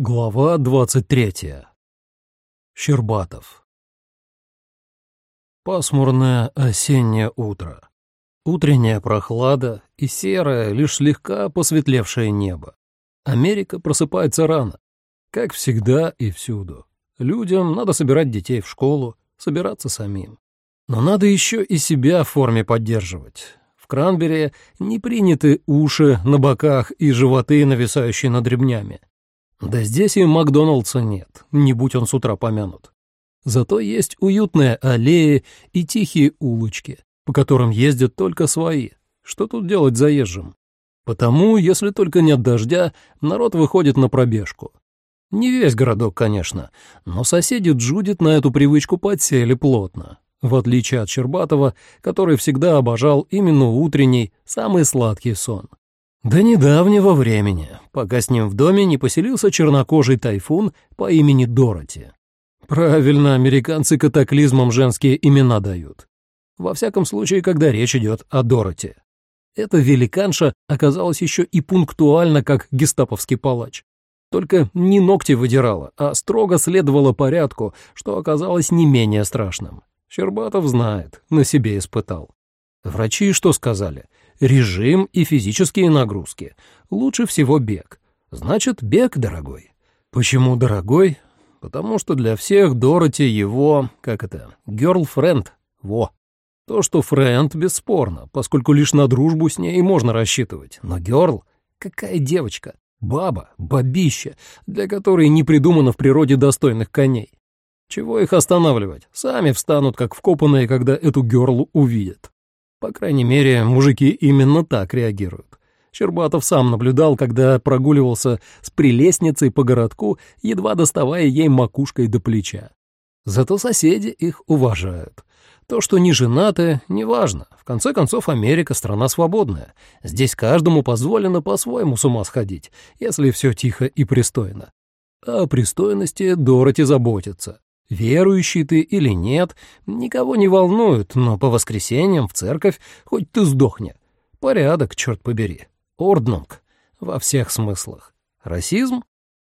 Глава двадцать третья. Щербатов. Пасмурное осеннее утро. Утренняя прохлада и серое, лишь слегка посветлевшее небо. Америка просыпается рано, как всегда и всюду. Людям надо собирать детей в школу, собираться самим. Но надо еще и себя в форме поддерживать. В Кранбере не приняты уши на боках и животы, нависающие над ремнями. Да здесь и Макдоналдса нет, не будь он с утра помянут. Зато есть уютные аллеи и тихие улочки, по которым ездят только свои. Что тут делать заезжим? Потому, если только нет дождя, народ выходит на пробежку. Не весь городок, конечно, но соседи Джудит на эту привычку подсели плотно, в отличие от Щербатова, который всегда обожал именно утренний, самый сладкий сон. До недавнего времени, пока с ним в доме не поселился чернокожий тайфун по имени Дороти. Правильно, американцы катаклизмам женские имена дают. Во всяком случае, когда речь идет о Дороти. Эта великанша оказалась еще и пунктуальна, как гестаповский палач. Только не ногти выдирала, а строго следовала порядку, что оказалось не менее страшным. Щербатов знает, на себе испытал. Врачи что сказали? Режим и физические нагрузки. Лучше всего бег. Значит, бег дорогой. Почему дорогой? Потому что для всех Дороти его, как это, girlfriend, во. То, что френд, бесспорно, поскольку лишь на дружбу с ней можно рассчитывать. Но герл, какая девочка, баба, бабища, для которой не придумано в природе достойных коней. Чего их останавливать? Сами встанут, как вкопанные, когда эту герлу увидят. По крайней мере, мужики именно так реагируют. Щербатов сам наблюдал, когда прогуливался с прелестницей по городку, едва доставая ей макушкой до плеча. Зато соседи их уважают. То, что не женаты, неважно. В конце концов, Америка — страна свободная. Здесь каждому позволено по-своему с ума сходить, если все тихо и пристойно. А о пристойности Дороти заботится. Верующий ты или нет, никого не волнует, но по воскресеньям в церковь хоть ты сдохни. Порядок, черт побери. Орднунг. Во всех смыслах. Расизм?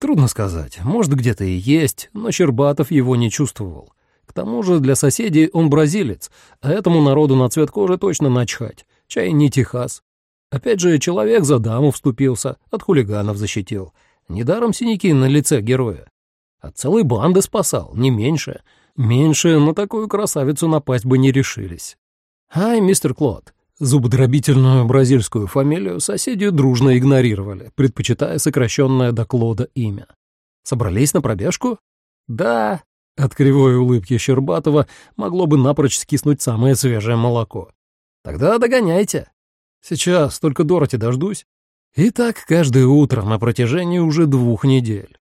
Трудно сказать. Может, где-то и есть, но Щербатов его не чувствовал. К тому же для соседей он бразилец, а этому народу на цвет кожи точно начхать. Чай не Техас. Опять же, человек за даму вступился, от хулиганов защитил. Недаром синяки на лице героя. От целой банды спасал, не меньше. Меньше на такую красавицу напасть бы не решились. «Ай, мистер Клод!» Зубодробительную бразильскую фамилию соседи дружно игнорировали, предпочитая сокращенное до Клода имя. Собрались на пробежку? Да. От кривой улыбки Щербатова могло бы напрочь скиснуть самое свежее молоко. Тогда догоняйте. Сейчас, только Дороти дождусь. И так каждое утро на протяжении уже двух недель.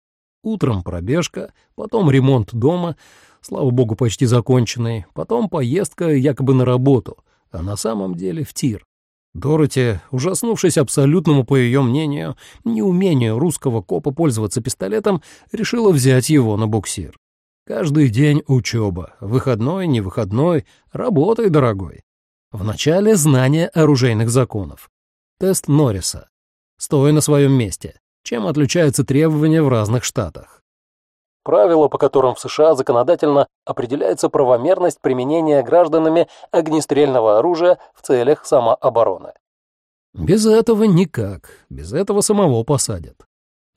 Утром пробежка, потом ремонт дома, слава богу, почти законченный, потом поездка якобы на работу, а на самом деле в тир. Дороти, ужаснувшись абсолютному, по ее мнению, неумению русского копа пользоваться пистолетом, решила взять его на буксир. Каждый день учеба, выходной, не выходной, работай, дорогой. Вначале знание оружейных законов. Тест Норриса. Стой на своем месте чем отличаются требования в разных штатах. Правила, по которым в США законодательно определяется правомерность применения гражданами огнестрельного оружия в целях самообороны. Без этого никак, без этого самого посадят.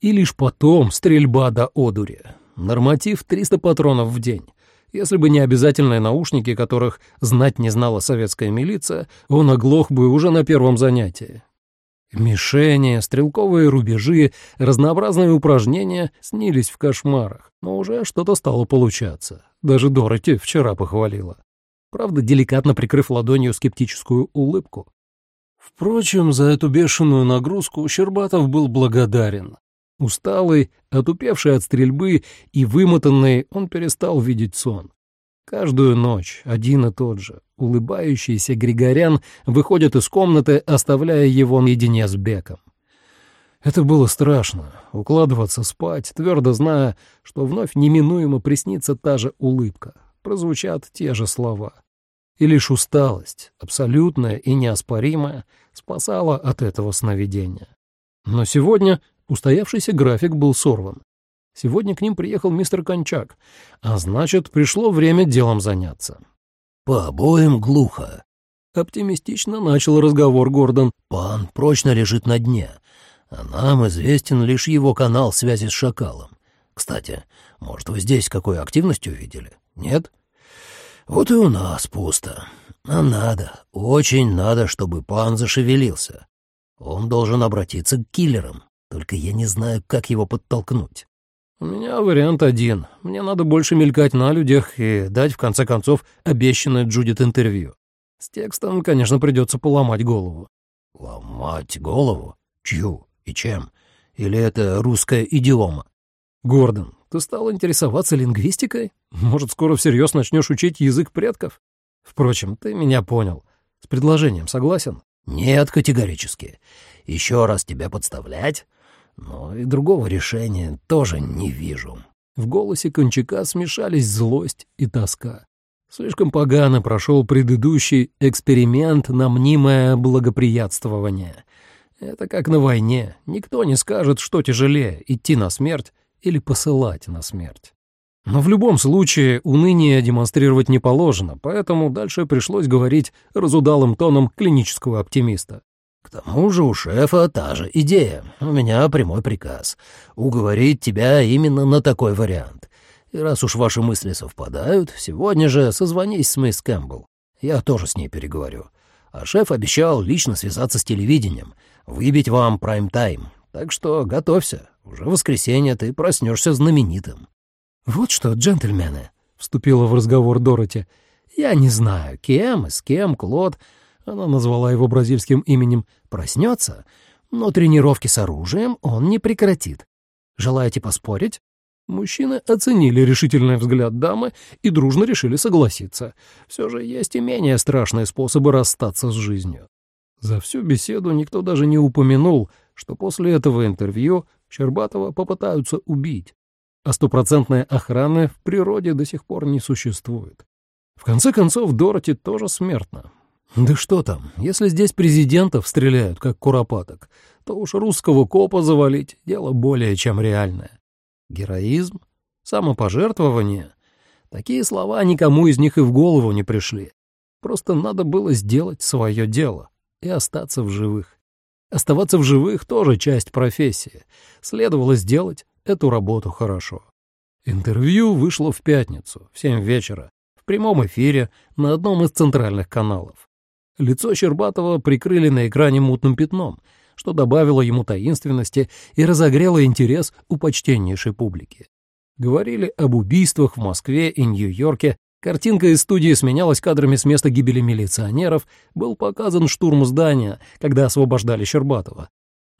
И лишь потом стрельба до одури. Норматив 300 патронов в день. Если бы не обязательные наушники, которых знать не знала советская милиция, он оглох бы уже на первом занятии. Мишени, стрелковые рубежи, разнообразные упражнения снились в кошмарах, но уже что-то стало получаться. Даже Дороти вчера похвалила. Правда, деликатно прикрыв ладонью скептическую улыбку. Впрочем, за эту бешеную нагрузку Щербатов был благодарен. Усталый, отупевший от стрельбы и вымотанный, он перестал видеть сон. Каждую ночь один и тот же, улыбающийся Григорян выходит из комнаты, оставляя его наедине с Беком. Это было страшно — укладываться спать, твердо зная, что вновь неминуемо приснится та же улыбка, прозвучат те же слова. И лишь усталость, абсолютная и неоспоримая, спасала от этого сновидения. Но сегодня устоявшийся график был сорван. Сегодня к ним приехал мистер Кончак, а значит, пришло время делом заняться. «По обоим глухо», — оптимистично начал разговор Гордон. «Пан прочно лежит на дне, а нам известен лишь его канал связи с шакалом. Кстати, может, вы здесь какой активность увидели? Нет? Вот и у нас пусто. А надо, очень надо, чтобы пан зашевелился. Он должен обратиться к киллерам, только я не знаю, как его подтолкнуть». «У меня вариант один. Мне надо больше мелькать на людях и дать, в конце концов, обещанное Джудит интервью. С текстом, конечно, придется поломать голову». «Ломать голову? Чью и чем? Или это русская идиома?» «Гордон, ты стал интересоваться лингвистикой? Может, скоро всерьез начнешь учить язык предков? Впрочем, ты меня понял. С предложением согласен?» «Нет, категорически. Еще раз тебя подставлять?» Но и другого решения тоже не вижу». В голосе Кончака смешались злость и тоска. Слишком погано прошел предыдущий эксперимент на мнимое благоприятствование. Это как на войне. Никто не скажет, что тяжелее — идти на смерть или посылать на смерть. Но в любом случае уныние демонстрировать не положено, поэтому дальше пришлось говорить разудалым тоном клинического оптимиста. К тому же у шефа та же идея. У меня прямой приказ — уговорить тебя именно на такой вариант. И раз уж ваши мысли совпадают, сегодня же созвонись с мисс Кэмпбелл. Я тоже с ней переговорю. А шеф обещал лично связаться с телевидением, выбить вам прайм-тайм. Так что готовься. Уже в воскресенье ты проснешься знаменитым. «Вот что, джентльмены», — вступила в разговор Дороти, — «я не знаю, кем и с кем Клод она назвала его бразильским именем, проснется, но тренировки с оружием он не прекратит. Желаете поспорить? Мужчины оценили решительный взгляд дамы и дружно решили согласиться. Все же есть и менее страшные способы расстаться с жизнью. За всю беседу никто даже не упомянул, что после этого интервью Щербатова попытаются убить, а стопроцентной охраны в природе до сих пор не существует. В конце концов, Дороти тоже смертна. Да что там, если здесь президентов стреляют, как куропаток, то уж русского копа завалить — дело более чем реальное. Героизм? Самопожертвование? Такие слова никому из них и в голову не пришли. Просто надо было сделать свое дело и остаться в живых. Оставаться в живых — тоже часть профессии. Следовало сделать эту работу хорошо. Интервью вышло в пятницу, в семь вечера, в прямом эфире на одном из центральных каналов. Лицо Щербатова прикрыли на экране мутным пятном, что добавило ему таинственности и разогрело интерес у почтеннейшей публики. Говорили об убийствах в Москве и Нью-Йорке, картинка из студии сменялась кадрами с места гибели милиционеров, был показан штурм здания, когда освобождали Щербатова.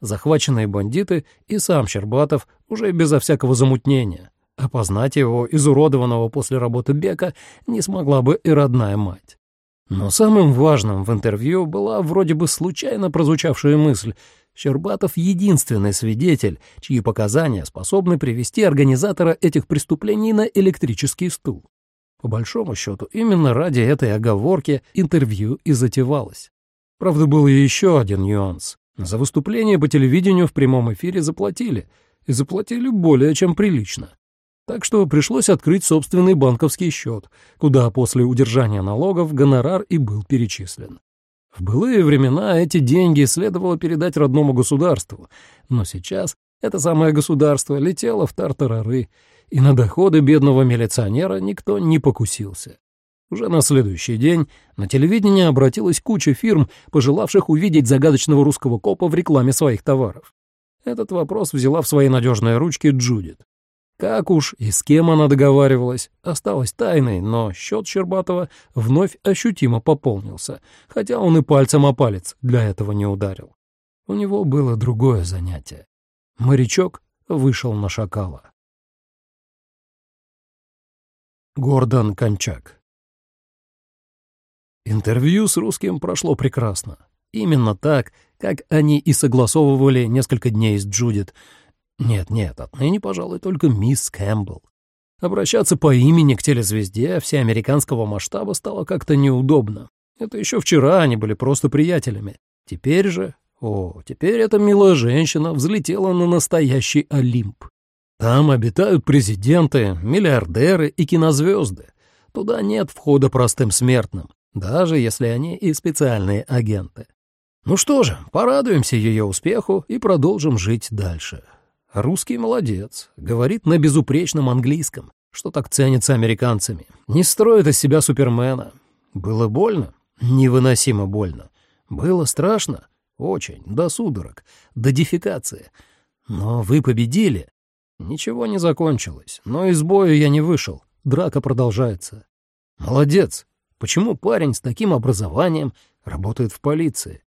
Захваченные бандиты и сам Щербатов уже безо всякого замутнения. Опознать его, изуродованного после работы Бека, не смогла бы и родная мать. Но самым важным в интервью была вроде бы случайно прозвучавшая мысль Щербатов — единственный свидетель, чьи показания способны привести организатора этих преступлений на электрический стул. По большому счету, именно ради этой оговорки интервью и затевалось. Правда, был и еще один нюанс. За выступление по телевидению в прямом эфире заплатили, и заплатили более чем прилично так что пришлось открыть собственный банковский счет, куда после удержания налогов гонорар и был перечислен. В былые времена эти деньги следовало передать родному государству, но сейчас это самое государство летело в тартарары, и на доходы бедного милиционера никто не покусился. Уже на следующий день на телевидение обратилась куча фирм, пожелавших увидеть загадочного русского копа в рекламе своих товаров. Этот вопрос взяла в свои надежные ручки Джудит. Как уж и с кем она договаривалась, осталось тайной, но счет Щербатова вновь ощутимо пополнился, хотя он и пальцем о палец для этого не ударил. У него было другое занятие. Морячок вышел на шакала. Гордон Кончак Интервью с русским прошло прекрасно. Именно так, как они и согласовывали несколько дней с Джудит — нет-нет, отныне, пожалуй, только мисс Кэмпбелл. Обращаться по имени к телезвезде всеамериканского масштаба стало как-то неудобно. Это еще вчера они были просто приятелями. Теперь же... О, теперь эта милая женщина взлетела на настоящий Олимп. Там обитают президенты, миллиардеры и кинозвезды. Туда нет входа простым смертным, даже если они и специальные агенты. Ну что же, порадуемся ее успеху и продолжим жить дальше. Русский молодец, говорит на безупречном английском, что так ценится американцами. Не строит из себя супермена. Было больно? Невыносимо больно. Было страшно? Очень, до судорог, до дефекации. Но вы победили. Ничего не закончилось, но из боя я не вышел. Драка продолжается. Молодец. Почему парень с таким образованием работает в полиции?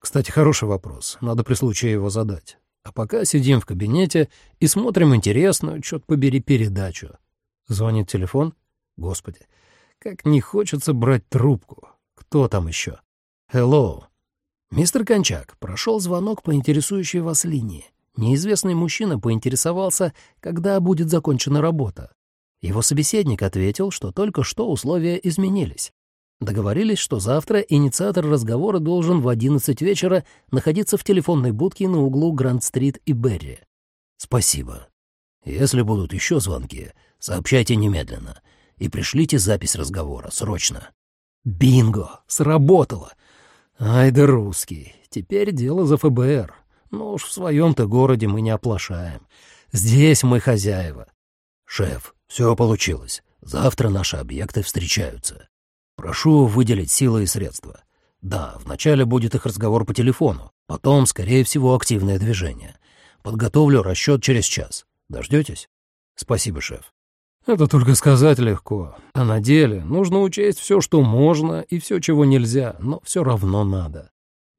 Кстати, хороший вопрос, надо при случае его задать. А пока сидим в кабинете и смотрим интересную, черт побери, передачу. Звонит телефон. Господи, как не хочется брать трубку. Кто там еще? Hello. Мистер Кончак, прошел звонок по интересующей вас линии. Неизвестный мужчина поинтересовался, когда будет закончена работа. Его собеседник ответил, что только что условия изменились. Договорились, что завтра инициатор разговора должен в 11 вечера находиться в телефонной будке на углу Гранд-стрит и Берри. Спасибо. Если будут еще звонки, сообщайте немедленно и пришлите запись разговора, срочно. Бинго! Сработало! Ай да русский. Теперь дело за ФБР. Ну уж в своем-то городе мы не оплошаем. Здесь мы хозяева. Шеф, все получилось. Завтра наши объекты встречаются. Прошу выделить силы и средства. Да, вначале будет их разговор по телефону, потом, скорее всего, активное движение. Подготовлю расчет через час. Дождетесь? Спасибо, шеф. Это только сказать легко. А на деле нужно учесть все, что можно, и все, чего нельзя, но все равно надо.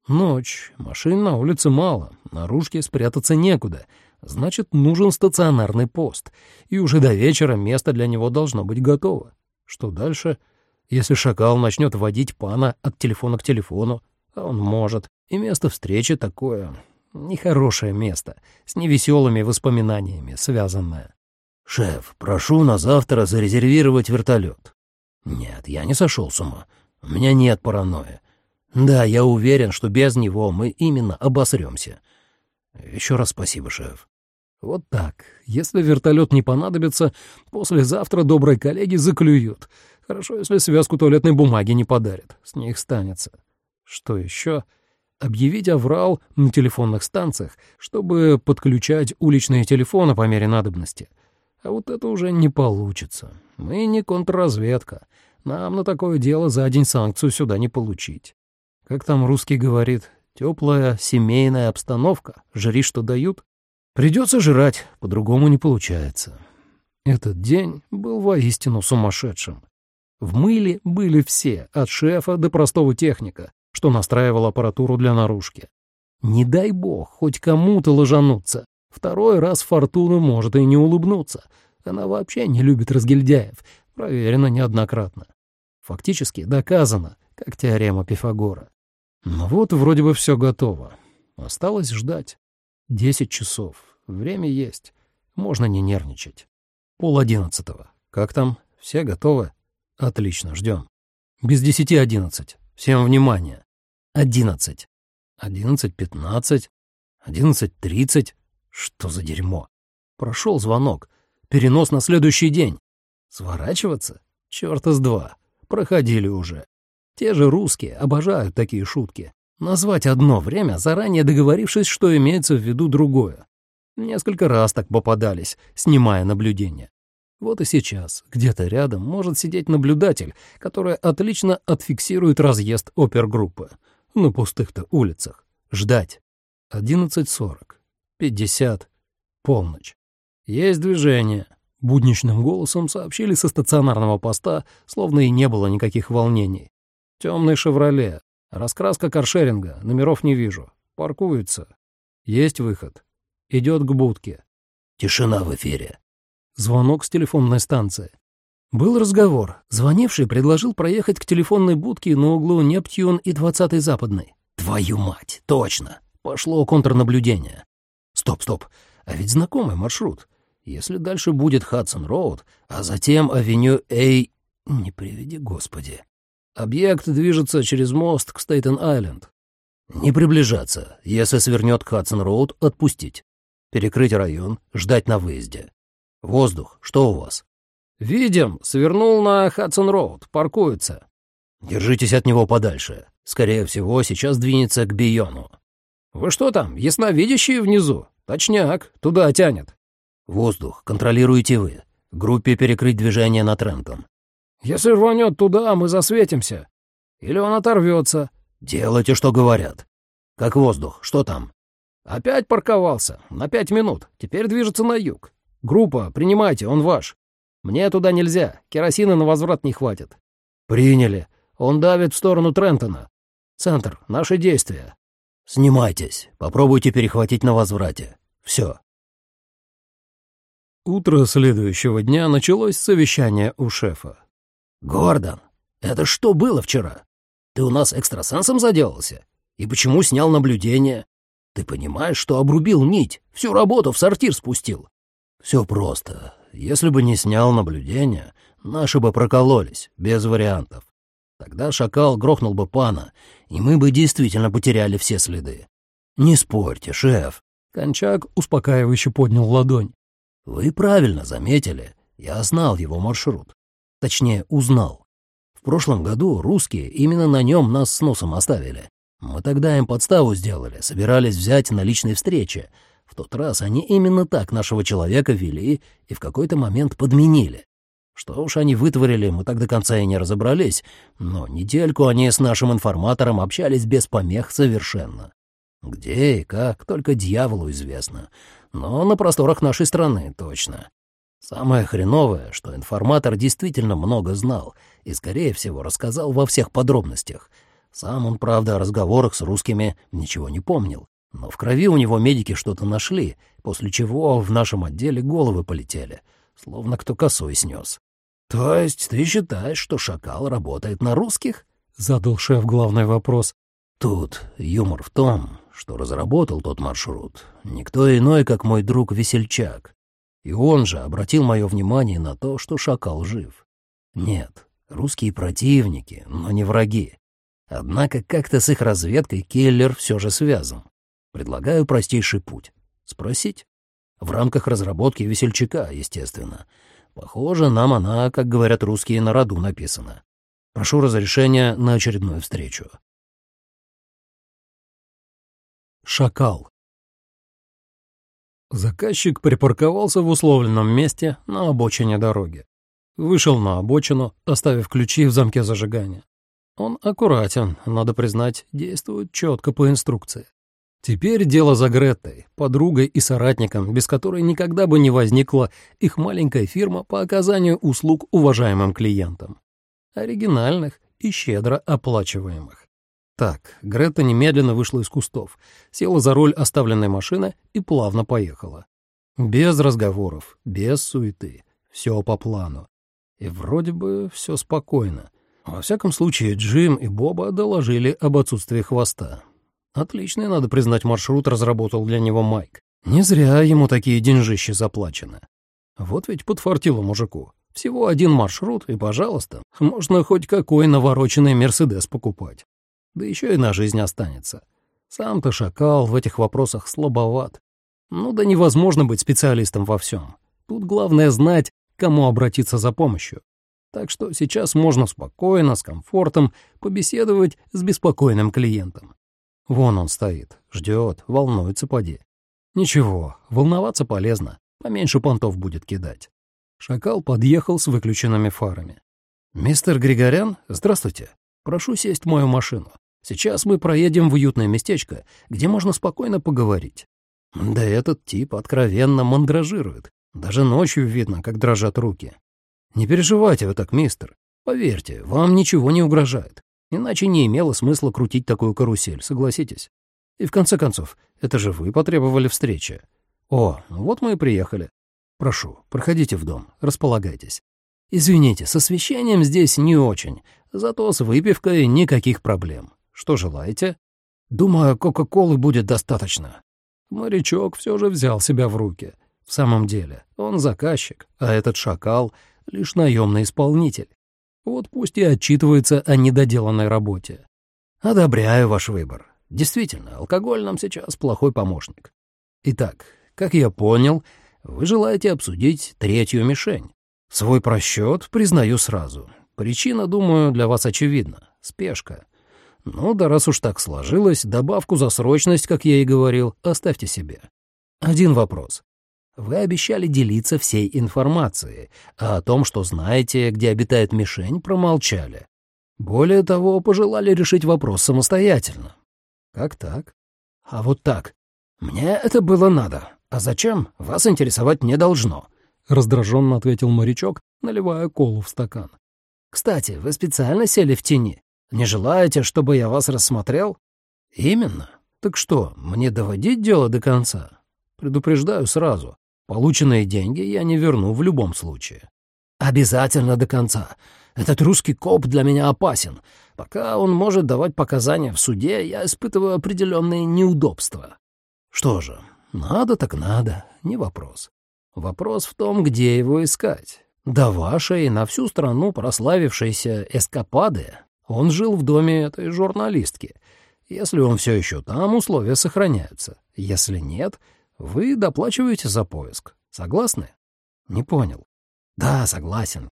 Ночь, машин на улице мало, наружке спрятаться некуда. Значит, нужен стационарный пост, и уже до вечера место для него должно быть готово. Что дальше — если шакал начнет водить пана от телефона к телефону, а он может, и место встречи такое нехорошее место, с невеселыми воспоминаниями связанное. «Шеф, прошу на завтра зарезервировать вертолет». «Нет, я не сошел с ума. У меня нет паранойи. Да, я уверен, что без него мы именно обосремся. Еще раз спасибо, шеф». Вот так. Если вертолет не понадобится, послезавтра добрые коллеги заклюют — Хорошо, если связку туалетной бумаги не подарят. С них станется. Что еще? Объявить аврал на телефонных станциях, чтобы подключать уличные телефоны по мере надобности. А вот это уже не получится. Мы не контрразведка. Нам на такое дело за день санкцию сюда не получить. Как там русский говорит, теплая семейная обстановка, жри, что дают. Придется жрать, по-другому не получается. Этот день был воистину сумасшедшим. В мыле были все, от шефа до простого техника, что настраивал аппаратуру для наружки. Не дай бог хоть кому-то ложануться. Второй раз Фортуна может и не улыбнуться. Она вообще не любит разгильдяев, проверено неоднократно. Фактически доказано, как теорема Пифагора. Ну вот вроде бы все готово. Осталось ждать. Десять часов. Время есть. Можно не нервничать. Пол одиннадцатого. Как там? Все готовы? Отлично, ждем. Без десяти одиннадцать. Всем внимание. Одиннадцать. Одиннадцать пятнадцать. Одиннадцать тридцать. Что за дерьмо? Прошел звонок. Перенос на следующий день. Сворачиваться? Чёрта с два. Проходили уже. Те же русские обожают такие шутки. Назвать одно время, заранее договорившись, что имеется в виду другое. Несколько раз так попадались, снимая наблюдение. Вот и сейчас где-то рядом может сидеть наблюдатель, который отлично отфиксирует разъезд опергруппы на пустых-то улицах. Ждать. 11.40. 50. Полночь. Есть движение. Будничным голосом сообщили со стационарного поста, словно и не было никаких волнений. Темный «Шевроле». Раскраска каршеринга. Номеров не вижу. Паркуется. Есть выход. Идет к будке. Тишина в эфире. Звонок с телефонной станции. Был разговор. Звонивший предложил проехать к телефонной будке на углу Нептьюн и 20-й Западной. Твою мать, точно. Пошло контрнаблюдение. Стоп, стоп. А ведь знакомый маршрут. Если дальше будет Хадсон-Роуд, а затем авеню Эй... Не приведи, Господи. Объект движется через мост к Стейтен-Айленд. Не приближаться. Если свернет к Хадсон-Роуд, отпустить. Перекрыть район, ждать на выезде. Воздух, что у вас? Видим, свернул на Хадсон-Роуд, паркуется. Держитесь от него подальше. Скорее всего, сейчас двинется к Биону. Вы что там, ясновидящие внизу? Точняк, туда тянет. Воздух, контролируете вы. Группе перекрыть движение на Трентон. Если рванет туда, мы засветимся. Или он оторвется. Делайте, что говорят. Как воздух, что там? Опять парковался. На пять минут. Теперь движется на юг. Группа, принимайте, он ваш. Мне туда нельзя. Керосина на возврат не хватит. Приняли. Он давит в сторону Трентона. Центр, наши действия. Снимайтесь. Попробуйте перехватить на возврате. Все. Утро следующего дня началось совещание у шефа. «Гордон, это что было вчера? Ты у нас экстрасенсом заделался? И почему снял наблюдение? Ты понимаешь, что обрубил нить, всю работу в сортир спустил?» «Все просто. Если бы не снял наблюдение, наши бы прокололись, без вариантов. Тогда шакал грохнул бы пана, и мы бы действительно потеряли все следы. Не спорьте, шеф». Кончак успокаивающе поднял ладонь. «Вы правильно заметили. Я знал его маршрут. Точнее, узнал. В прошлом году русские именно на нем нас с носом оставили. Мы тогда им подставу сделали, собирались взять на личной встрече. В тот раз они именно так нашего человека вели и в какой-то момент подменили. Что уж они вытворили, мы так до конца и не разобрались, но недельку они с нашим информатором общались без помех совершенно. Где и как, только дьяволу известно. Но на просторах нашей страны точно. Самое хреновое, что информатор действительно много знал и, скорее всего, рассказал во всех подробностях. Сам он, правда, о разговорах с русскими ничего не помнил. Но в крови у него медики что-то нашли, после чего в нашем отделе головы полетели, словно кто косой снес. «То есть ты считаешь, что шакал работает на русских?» — задал шеф главный вопрос. «Тут юмор в том, что разработал тот маршрут никто иной, как мой друг Весельчак. И он же обратил мое внимание на то, что шакал жив. Нет, русские противники, но не враги. Однако как-то с их разведкой Келлер все же связан. Предлагаю простейший путь. Спросить. В рамках разработки весельчака, естественно. Похоже, нам она, как говорят русские, на роду написана. Прошу разрешения на очередную встречу. Шакал. Заказчик припарковался в условленном месте на обочине дороги. Вышел на обочину, оставив ключи в замке зажигания. Он аккуратен, надо признать, действует четко по инструкции. Теперь дело за Греттой, подругой и соратником, без которой никогда бы не возникла их маленькая фирма по оказанию услуг уважаемым клиентам. Оригинальных и щедро оплачиваемых. Так, Грета немедленно вышла из кустов, села за руль оставленной машины и плавно поехала. Без разговоров, без суеты, все по плану. И вроде бы все спокойно. Во всяком случае, Джим и Боба доложили об отсутствии хвоста. Отличный, надо признать, маршрут разработал для него Майк. Не зря ему такие деньжищи заплачены. Вот ведь подфартило мужику. Всего один маршрут, и, пожалуйста, можно хоть какой навороченный Мерседес покупать да еще и на жизнь останется. Сам-то шакал в этих вопросах слабоват. Ну да невозможно быть специалистом во всем. Тут главное знать, кому обратиться за помощью. Так что сейчас можно спокойно, с комфортом побеседовать с беспокойным клиентом. Вон он стоит, ждет, волнуется поди. Ничего, волноваться полезно, поменьше понтов будет кидать. Шакал подъехал с выключенными фарами. «Мистер Григорян, здравствуйте. Прошу сесть в мою машину. Сейчас мы проедем в уютное местечко, где можно спокойно поговорить. Да этот тип откровенно мандражирует. Даже ночью видно, как дрожат руки. Не переживайте вы так, мистер. Поверьте, вам ничего не угрожает. Иначе не имело смысла крутить такую карусель, согласитесь. И в конце концов, это же вы потребовали встречи. О, вот мы и приехали. Прошу, проходите в дом, располагайтесь. Извините, с освещением здесь не очень, зато с выпивкой никаких проблем. Что желаете? Думаю, Кока-Колы будет достаточно. Морячок все же взял себя в руки. В самом деле, он заказчик, а этот шакал — лишь наемный исполнитель. Вот пусть и отчитывается о недоделанной работе. Одобряю ваш выбор. Действительно, алкоголь нам сейчас плохой помощник. Итак, как я понял, Вы желаете обсудить третью мишень. Свой просчет признаю сразу. Причина, думаю, для вас очевидна — спешка. Ну да раз уж так сложилось, добавку за срочность, как я и говорил, оставьте себе. Один вопрос. Вы обещали делиться всей информацией, а о том, что знаете, где обитает мишень, промолчали. Более того, пожелали решить вопрос самостоятельно. Как так? А вот так. Мне это было надо. А зачем, вас интересовать не должно. Раздраженно ответил морячок, наливая колу в стакан. Кстати, вы специально сели в тени? Не желаете, чтобы я вас рассмотрел? Именно. Так что, мне доводить дело до конца? Предупреждаю сразу. Полученные деньги я не верну в любом случае. Обязательно до конца. Этот русский коп для меня опасен. Пока он может давать показания в суде, я испытываю определенные неудобства. Что же, надо так надо, не вопрос. Вопрос в том, где его искать. До вашей на всю страну прославившейся эскапады он жил в доме этой журналистки. Если он все еще там, условия сохраняются. Если нет, вы доплачиваете за поиск. Согласны? Не понял. Да, согласен.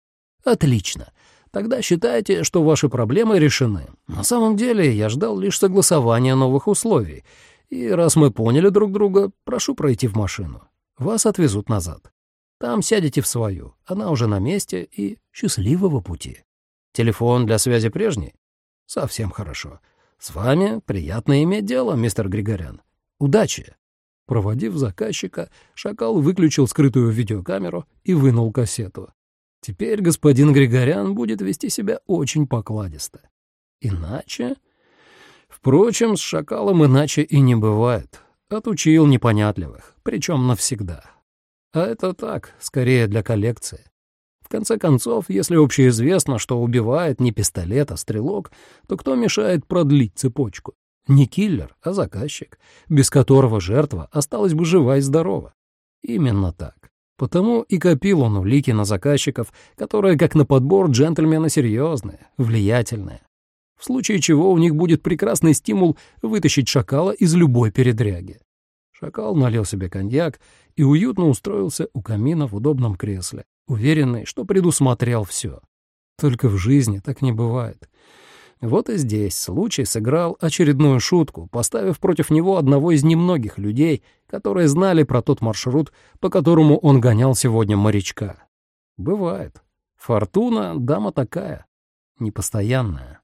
Отлично. Тогда считайте, что ваши проблемы решены. На самом деле я ждал лишь согласования новых условий. И раз мы поняли друг друга, прошу пройти в машину. Вас отвезут назад. Там сядете в свою, она уже на месте и счастливого пути. Телефон для связи прежний? Совсем хорошо. С вами приятно иметь дело, мистер Григорян. Удачи!» Проводив заказчика, шакал выключил скрытую видеокамеру и вынул кассету. Теперь господин Григорян будет вести себя очень покладисто. Иначе... Впрочем, с шакалом иначе и не бывает. Отучил непонятливых, причем навсегда. А это так, скорее для коллекции. В конце концов, если общеизвестно, что убивает не пистолет, а стрелок, то кто мешает продлить цепочку? Не киллер, а заказчик, без которого жертва осталась бы жива и здорова. Именно так. Потому и копил он улики на заказчиков, которые, как на подбор, джентльмены серьезные, влиятельные. В случае чего у них будет прекрасный стимул вытащить шакала из любой передряги. Шакал налил себе коньяк и уютно устроился у камина в удобном кресле, уверенный, что предусмотрел все. Только в жизни так не бывает. Вот и здесь случай сыграл очередную шутку, поставив против него одного из немногих людей, которые знали про тот маршрут, по которому он гонял сегодня морячка. Бывает. Фортуна — дама такая, непостоянная.